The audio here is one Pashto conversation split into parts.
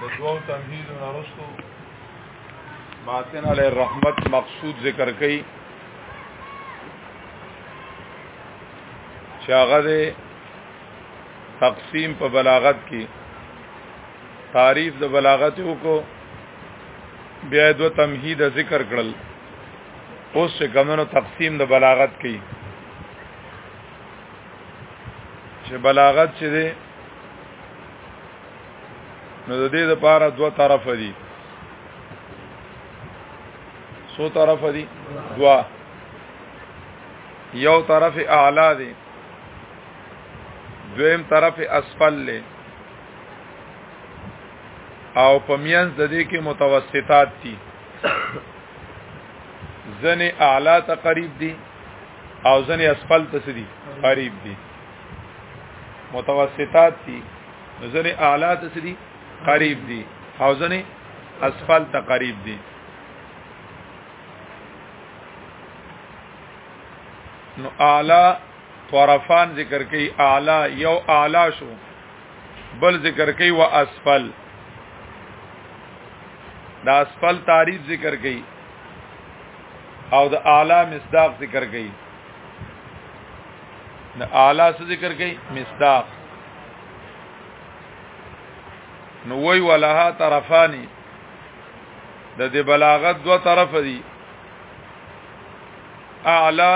دو تمهید نرستو ماتن علی الرحمت مقصود ذکر کئی چاغه ده تقسیم په بلاغت کې تعریف د بلاغت وکړو بیا دو تمهید ذکر کړل اوس چې کمنو تقسیم د بلاغت کې چې بلاغت چې ده نو د دې لپاره دوه طرف دي سو طرف دي دوا یو طرف اعلی دي دویم طرف اسفل له او پمینز د دې کې متوسطات دي ځنې اعلی ته قریب دي او ځنې اسفل ته سدي قریب دي متوسطات دي ځنه اعلی ته سړي قریب دي او ځنه اسفل ته قریب دي نو اعلی طرفان ذکر کوي اعلی یو اعلی شو بل ذکر کوي وا اسفل دا اسفل تعریف ذکر کوي او د اعلی مصداق ذکر کوي د اعلی څه ذکر کوي مصداق نو وی ولها طرفانی د دې بلاغت دو طرف دي اعلی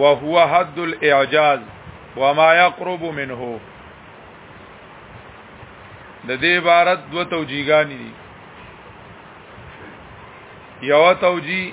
وهو حد الاعجاز وما يقرب منه د دې عبارت دو توجیهګانی دي یو توجیه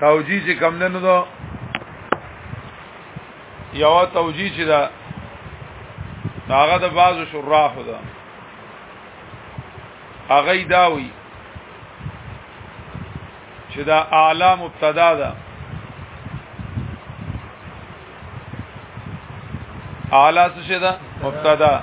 توجیه چې کم نه نو یو توجیه چې دا هغه د بعضو شراح ده هغه داوي چې دا اعلی مبتدا ده اعلی څه ده مبتدا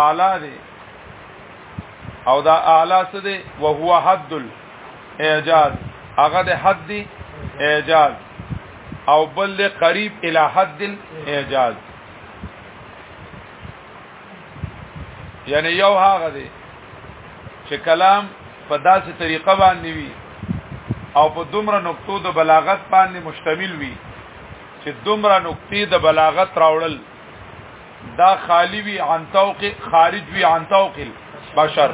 اعلی دی او دا اعلی څه دی وهو حد الاعجاز هغه د حد دی اعجاز او بل دی قریب الی حد الاعجاز یعنی یو هغه دی چې کلام په داسې طریقه باندې وي او په دومره نقطو د بلاغت باندې مشتمل وي چې دومره نقطې د بلاغت راوړل دا خالی وی عن توق خارج وی عن توق البشر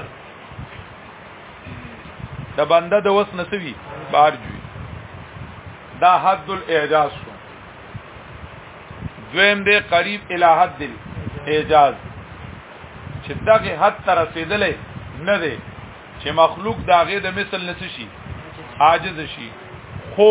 د بنده د وس نسوي بار جوي دا حد الاعجاز شو دویم دی قریب الی حد الاعجاز چې دغه حد تر رسیدلې نه دی چې مخلوق داغه د مثل نس شي عاجز شي خو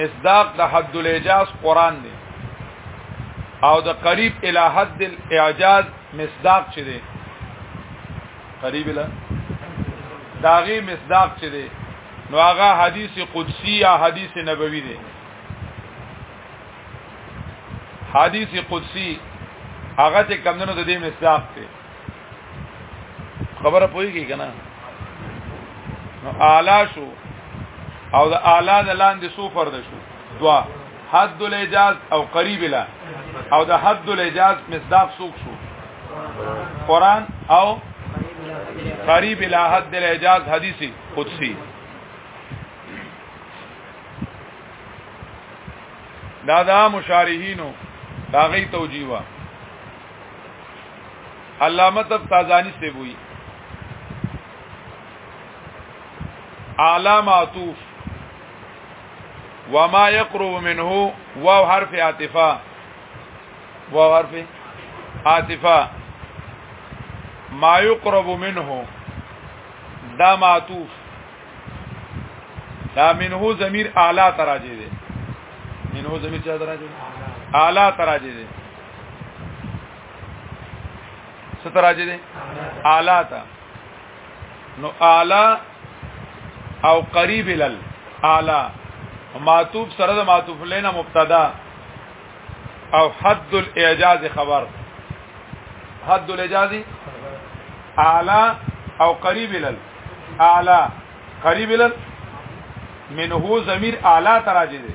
مصداق د حد الاعجاز قران دی او د قریب الی حد الاعجاز مصداق چي دی قریب الی داغي مصداق چي دی نو هغه حدیث قدسی یا حدیث نبوی دی حدیث قدسی هغه ته کمندونو د دې مصداق دی خبره پوهیږي کنه نو اعلی شو او د اعلی د لاندې سو فرد شو دوا حد الاجاز او قریب لا او د حد الاجاز مصداق سوق شو قران او قریب لا حد الاجاز حدیثی قدسی دا دا مشارحینو دا غي توجیه علامه تب تازانی سے بوئی اعلی معطوف وما يقرب منه واو حرف عاطفه واو حرف عاطفه ما يقرب منه دا معطوف دا منه ضمیر اعلی تراجه ده منه ضمیر چا تراجه ده اعلی تراجه ده ستراج دي اعلی تا نو اعلی او قریب لل اعلی معطوف سره د معطوف لینا مبتدا او حد الاعجاز خبر حد الاعجاز اعلی او قریب لل اعلی قریب لل منه ضمیر اعلی تراجه دي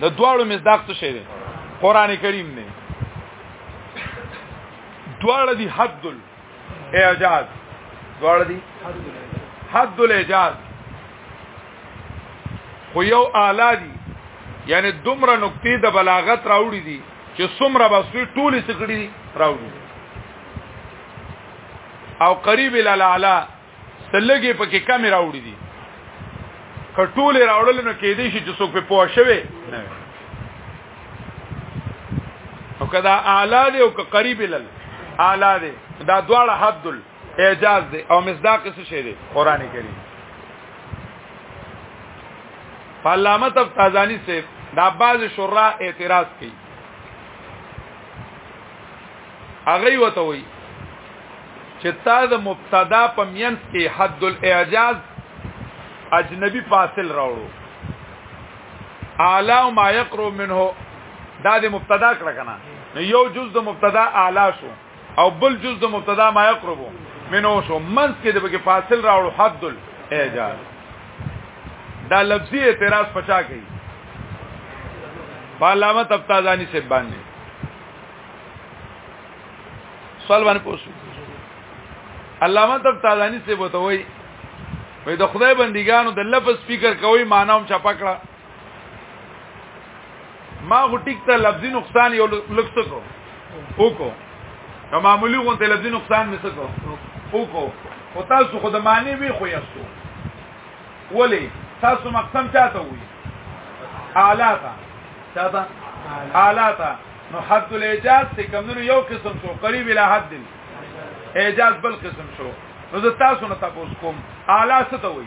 د دواړو مصداق څه شی دی قران کریم نه دواړه دی حد الاعجاز دواړه دی حد الاعجاز خو یو اعلی دی یعنی دومره نقطې د بلاغت راوړي دي چې څومره بسوي ټولې سکړي راوړي او قریب الاعلی سلګي پکې کم راوړي دي کټول راوړل نو کې دي چې څوک په پوه شوي او کدا اعلی دی او قریب لل اعلی دی دا دواړه حد الاعجاز دی او مصداق څه شی دی قران کریم علامه تفتازانی سے دا باز شورا اعتراض کوي هغه وته وي چې تا د مبتدا په مینس کې حد الاعجاز اجنبي فاصل راوړو اعلی ما یقرب منه دا د مبتدا کړه کنه نو یو جز د مبتدا اعلی شو او بل جز د مبتدا ما يقربو منو شو منس کې د بګه فاصل راوړو حد الاعجاز دا لفظي اعتراض پچا کوي پارلمان تبتازانی سے باندې سوال باندې پوښتنه علامه تبتازانی سے بوتوي وای د خدای بندګانو د لفظ فکر کوي معنی هم چپکړه ما غو ټیک ته لفظي نقصان یو لکس کو وکو نو معمولی غو ته لفظي نقصان مې سکو وکو او تاسو خو د معنی وی خو یاستو ولی تاسو مقسم چاته وی اعلی تا چاته اعلی تا نو حد الاجاز ته کمونو یو قسم شو قریب اله حد دی اجاز بل قسم شو نو زه تاسو نه تاسو کوم اعلی څه ته وی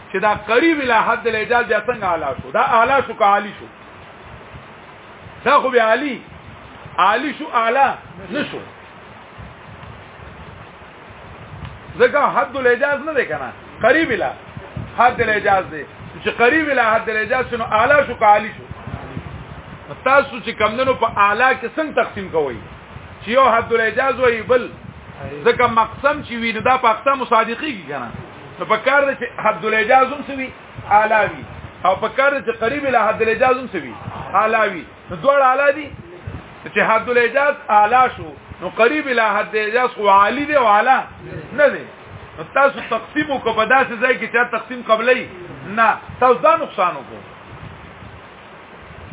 چې دا قریب اله حد الاجال بیا څنګه اعلی شو دا اعلی شو که عالی شو دا خو بیا عالی عالی شو اعلی نشو ځکه حد الاجاز نه دی کنه قریب اله حد الاجاز دی چې قریب اله حد الاجاز شنو اعلی شو که عالی شو تاسو چې کمندونو په اعلی کې څنګه تقسیم کوئ چې یو حد الاجاز وایي بل ځکه مقسم چې ویني دا په اقسام صادقي کې کنه نو په کار ده چې حد الاجاز هم سوي اعلی وي او په کار ده چې قریب له حد الاجاز هم سوي اعلی وي نو دوړ اعلی دي چې حد الاجاز اعلی شو نو قریب له حد الاجاز او عالی دی او اعلی نه دی تاسو تقسیم کو په داسې ځای کې چې تقسیم قبلې نه تاسو دا نقصان وکړو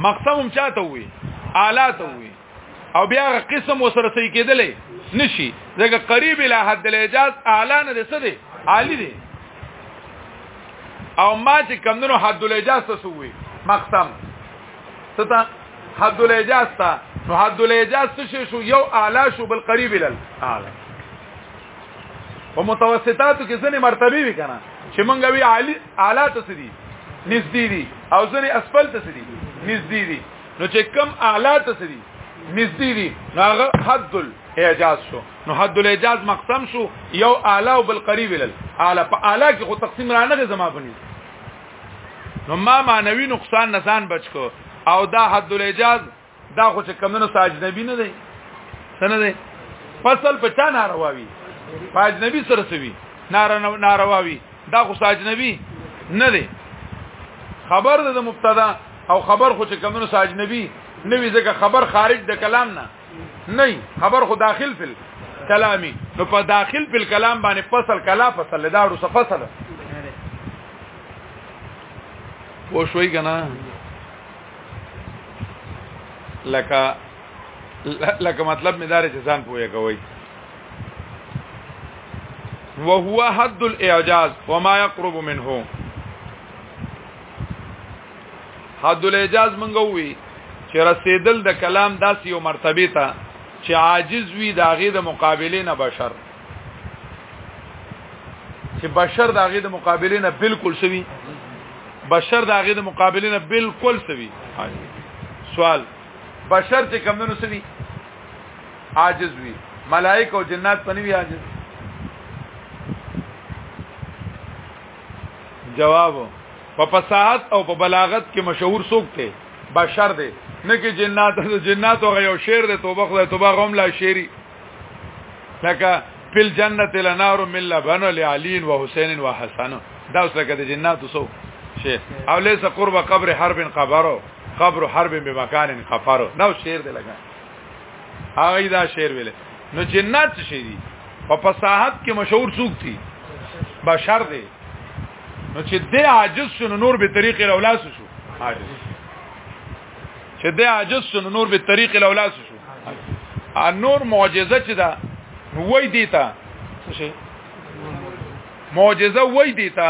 مقسم هم چاته وي اعلی ته وي او بیا قسم وسره صحیح کېدلې نشي ځکه قریب له حد الاجاز اعلی نه دي څه دي عالی دي او ما چې کمندونو حد الاجاز ته سوې مقسم ستا حد الاجاز ته نو حد الاجاز څه شو یو اعلی شو بل قریب له اعلی په متوسطاتو کې ځنې مرتبه وی کنه چې مونږ وی عالی اعلی ته سدي نږدې دي او ځنې اسفل ته سدي نږدې دي نو چې کم اعلی تسری نږدې دي هغه حد الاعجاز شو نو حد الاعجاز مقسم شو یو اعلی او بل قریب ال اعلی په اعلی کې خو تقسیم را نه زما بني نو ما معنوي نقصان نسان بچ کو او دا حد الاعجاز دا خو چې کمنو ساجنبي نه دی سن دی فصل په چا نارواوي پاجنبي سره سوي نارواوي دا خو ساجنبي نه دی خبر ده د مبتدا او خبر خو چې کمونو ساجنبي نه وي ځکه خبر خارج د کلام نه نه خبر خو داخل فل کلامی نو په داخل فل کلام باندې فصل کلا فصل دا ورسه فصل پو شوي کنه لکه لکه مطلب مې دار چې ځان پوهه کوي وهو حد الاعجاز وما يقرب منه حد الاعجاز منګه وی چې رسیدل د کلام داسې یو مرتبه ته چې عاجز وي د هغه د مقابله نه بشر چې بشر د هغه د مقابله نه بالکل سوي بشر د هغه د مقابله نه بالکل سوي سوال بشر چې کمونو سوي عاجز وي ملائکه او جنات پنوي عاجز جواب په فصاحت او په بلاغت کې مشهور څوک دی بشر دی نه کې جنات او جنات او یو شعر دی توبه خدای توبه غوم لا شعري لکه فل جنت لنار من لبن لعلي وحسين وحسن دا اوس لکه د جنات سو شي او ليس قرب قبر حرب قبرو قبر حرب بمكان قفرو نو شعر دی لکه هغه دا شعر ویل نو جنات څه شي دي په فصاحت کې مشهور څوک دي بشر دي نو چې د عاجز شنو نور به طریق الاولاس شو عاجز چې د عاجز شنو نور به طریق الاولاس شو ا نور معجزه چې دا نو وای دی تا څه شي معجزه وای دی تا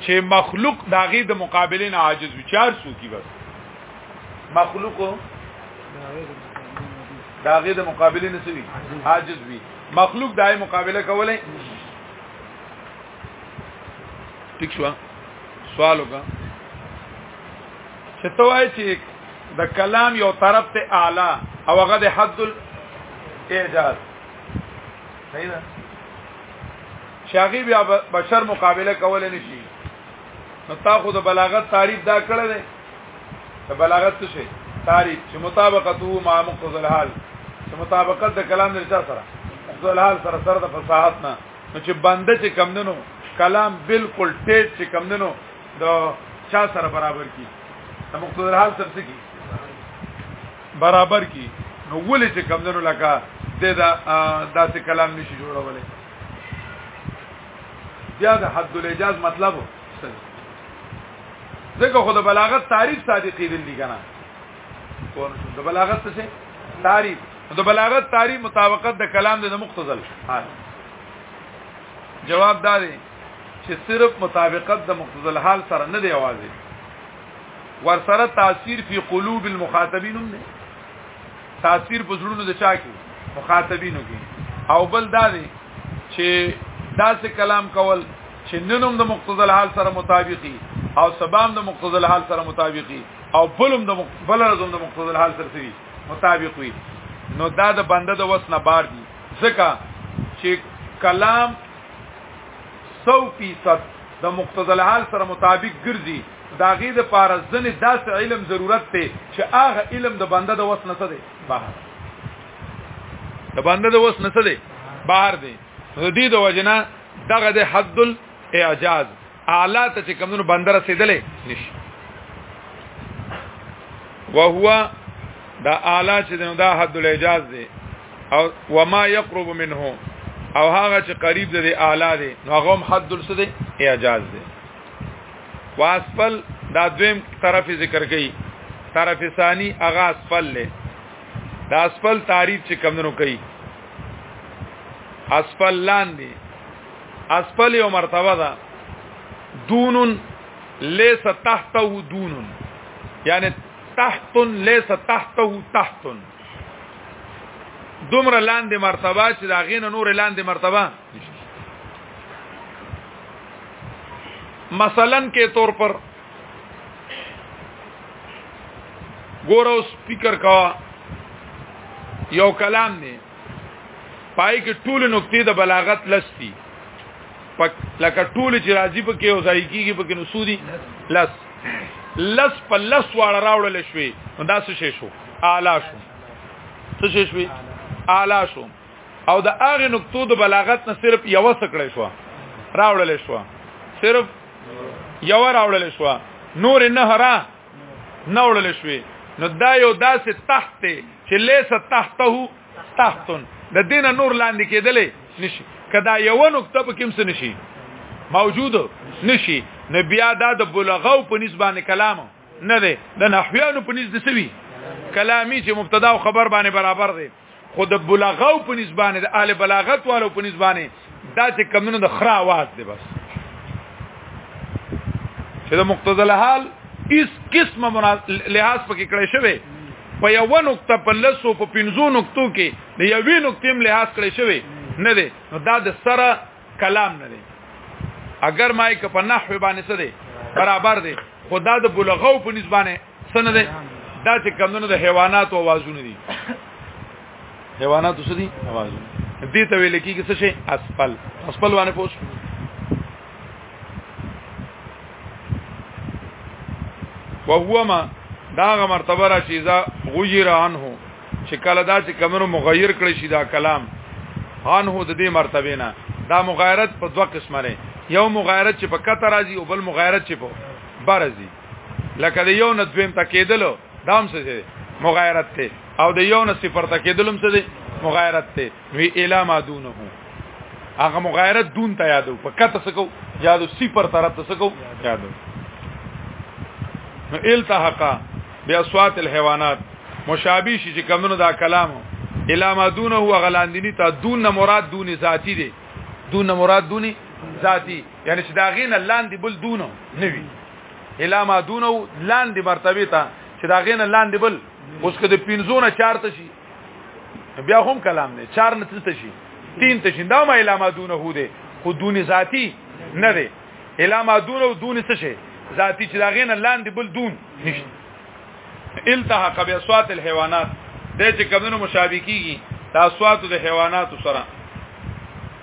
چې مخلوق داغي د مقابلین عاجز وي چار سو کی بس مخلوق داغه د مقابله نسوي عاجز وي مخلوق دای مقابله کولای ٹھیک شو سوال وکړه چې توای چې د کلام یو طرف ته اعلی او هغه د حد الاعجاز صحیح ده شاغي بیا بشر مقابله کول نه شي نو تا خو د بلاغت تعریف دا کړل بلاغت څه شي تعریف چې مطابقته مع مقتضى الحال چې مطابقت د کلام د چا سره مقتضى الحال سره سره د فصاحت نه نو چې بنده چې کمندنو کلام بالکل ټیټ چې کمندنو د چا سره برابر کی د مقتضى الحال سره څه کی برابر کی نو ولې چې کمندنو لکه د داسې کلام نشي جوړولای بیا د حد الاجاز مطلب ځکه خو د بلاغت تعریف صادق کېدل دي کنه کور د بلاغت څه تعریف د بلاغت تعریف مطابقت د کلام د مختزل حال جواب دا دی چې صرف مطابقت د مختزل حال سره نه دی اوازي ور سره تاثیر فی قلوب المخاطبین هم نه تاثیر په زړونو د چا کې مخاطبینو کې او بل دا دی چې داسې کلام کول چې نن هم د مقتضى الحال سره مطابقي او سبا هم د مقتضى الحال سره مطابقي او بل هم د بل رزم د مقتضى الحال سره سوي مطابق وي نو دا د بنده د وس نه بار دي ځکه چې کلام 100% د مقتضى الحال سره مطابق ګرځي دا غي د پاره ځنې داس علم ضرورت ته چې هغه علم د بنده د وس نه څه دی بهر د بنده د وس نه څه دی بهر دی د دې د وجنه دغه د حد الاعجاز اعلی ته چې کمونو بندر رسیدلې نشي وهو دا اعلی چې دا حد الاعجاز دی او وما يقرب منه او هغه چې قریب دی اعلی دی نو هغه هم حد الس دی اعجاز دی واسفل دا دویم طرف ذکر کړي طرف ثانی هغه اسفل له دا اسفل تعریف چې کمونو کوي اسفل لاندې اسفل یو مرتبه ده دونن ليس تحته دونن یعنی تحت ليس تحته تحت دومره لاندې مرتبه چې دا غینه نور لاندې مرتبه مثلا کې طور پر ګور اوس فکر کا یو کلام دی پای کې ټول نقطې د بلاغت لستی پک لکه ټول چې راضی په کې او ځای کېږي په کې نو سودی لس لس په لس واړه راوړل شوې نو دا څه شو اعلی شو څه شوې اعلی شو او د هغه نقطو د بلاغت نه صرف یو سکړې شو راوړل شو صرف یو راوړل شو نور نه هرا نه وړل شوې نو دا یو داسې تحت چې لیس تحته تحتن د دینه نور لاندې کېدلې نشي کدا یو نقطه په کوم څه نشي موجود نشي نه بیا دا د بلغو په نسبانه کلام نه دی د نحویانو په نسبت سوي کلامی چې مبتدا او خبر باندې برابر دی خو د بلغاو په نسبانه د اهل بلاغت والو په نسبانه دا چې کمونو د خرا आवाज دی بس چې د مقتضى الحال اس قسمه لحاظ پکې کړی شوی په یو نقطه په لسو په پنځو نقطو کې د یوې نقطې هم لحاظ کړی شوی نه دی نو دا د سره کلام نه دی اگر ما یې په نحو باندې څه دی برابر دی خدا د بلغاو په نسبانه سنه ده دا چې کمونو د حیواناتو आवाजونه دي حیواناتو څه دي आवाजونه دې ته ویل کېږي څه شي اسفل اسفل باندې پوښ وهو ما داغه مرتبه را چې ذا غیر عنه چې کله دا چې کمنو مغیر کړی شي دا کلام عنه د دې مرتبه نه دا مغایرت په دوه قسمه لري یو مغایرت چې په کته راځي او بل مغایرت چې په بارځي لکه د یو نه دویم ته کېدلو دا هم څه دی مغایرت ته او د یو نه صفر ته کېدلو هم څه دی مغایرت ته وی الا ما دونه هغه مغایرت دون ته یادو په کته سکو یادو صفر طرف ته سکو یادو نو التحقا بیا صوات الحيوانات مشابه شي چې کمونو دا کلامو الا ما دونه هو غلاندینی ته دون مراد دون ذاتی دی دون مراد دون ذاتی یعنی چې دا غین لاندې بل دونه نوي الا ما دونه لاندې مرتبه ته چې دا غینه لاندې بل اوس کده پینځونه چارته شي بیا هم کلام نه چار نه تلته شي تین ته شي دا ما الا ما دونه هو دي خو دون ذاتی نه دي الا ما دونه او دون څه شي ذاتی چې دا غینه لاندې بل دون نشته التحق باصوات الحيوانات د چې کمونو مشابه کیږي تاسوات د حیوانات سره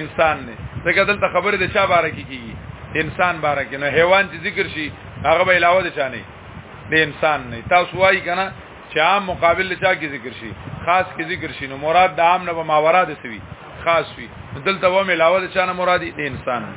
انسان نه ځکه دلته خبره د چا باره کې کیږي انسان باره کې نه حیوان چې ذکر شي هغه به علاوه د چا نه د انسان نه تاسو وایي کنه چې عام مقابل له چا کې ذکر شي خاص کې ذکر شي نو مراد د عام نه به ماورا د سوي خاص وي دلته و ملاوه د چا نه مرادي د انسان نه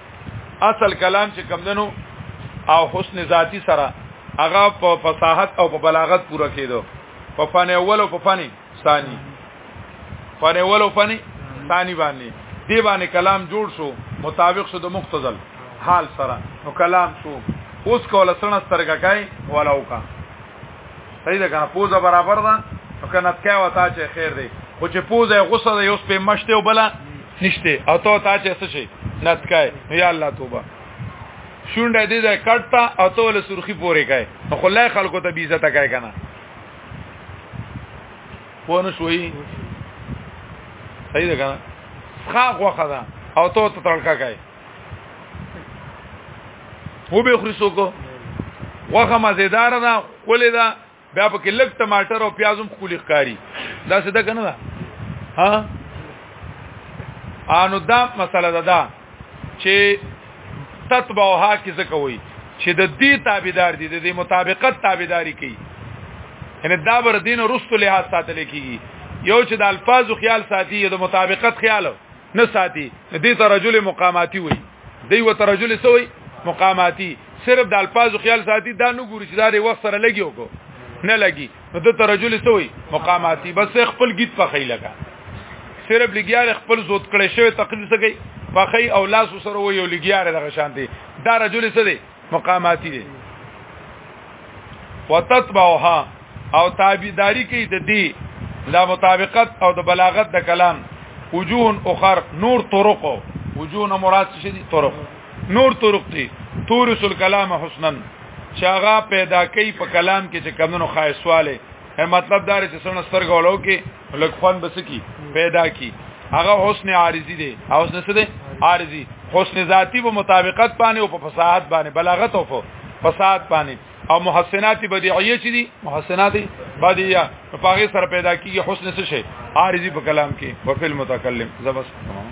اصل کلام چې کم دنو او حسن ذاتی سره هغه په فصاحت او په بلاغت پوره کېدو په فن اول او په فن ثانی فن اول او فن ثانی باندې دی باندې کلام جوړ شو مطابق شو د مختزل حال سره نو کلام شو اوس کوله سره سترګه کای ولاو کا صحیح ده کنه پوزه برابر ده نو کنه تکا وتا چې خیر دی خو چې پوزه غوسه ده یو سپې مشته وبلا نشته او ته تا چې څه شي نتکای نو یا الله توبه شونډه دې ده کټه او ته له سرخی پورې کای نو خلای خلکو ته بي عزت کای کنه پونه شوي صحیح ده کنه ښه غوخه ده او ته تړکا کای هو به خوري سوکو واخه مزیدار ده خولې ده بیا پکې لږ ټماټر او پیاز هم خولې ښکاری دا څه ده کنه ده ها انو دا مسله ده دا چې تتبعها کی زکوي چې د دې تابعدار دي د دې مطابقت تابعداري کوي ان دا بر دین رسول له ساتل کیږي یو چې د الفاظ خیال ساتي د مطابقت خیال نه ساتي دې ته رجل مقاماتي وي دی و ته رجل سوی مقاماتي صرف د الفاظو خیال ساتي دا نه ګوري چې دا د وخت سره لګي وکړو نه لګي نو د ترجل سوی مقاماتي بس خپل گیت په خی لگا صرف لګیار خپل زوت کړي شوی تقدیس کوي په خی او لاس سره وي او لګیار دغه شانتي دا رجل سره مقاماتی دي وتتبعها او تابعداري کوي د دې لا مطابقت او د بلاغت د کلام وجوه اخر نور طرق وجوه مراد څه دي طرق نور طرق دي تورس الكلام حسنا چاغه پیدا کوي په کلام کې چې کمونو خاصواله مطلب دا چې څنګه سترګولو کې لک خوان بس کی پیدا کی هغه حسن عارضی دی او حسن څه دی عارضی حسن ذاتی په مطابقت باندې او په فصاحت باندې بلاغت او په فصاحت باندې او محسنات بدیعیه چي دي محسنات بدیعیه په هغه سره پیدا کیږي حسن څه شي عارضی په کلام کې په فعل متکلم زبس تمام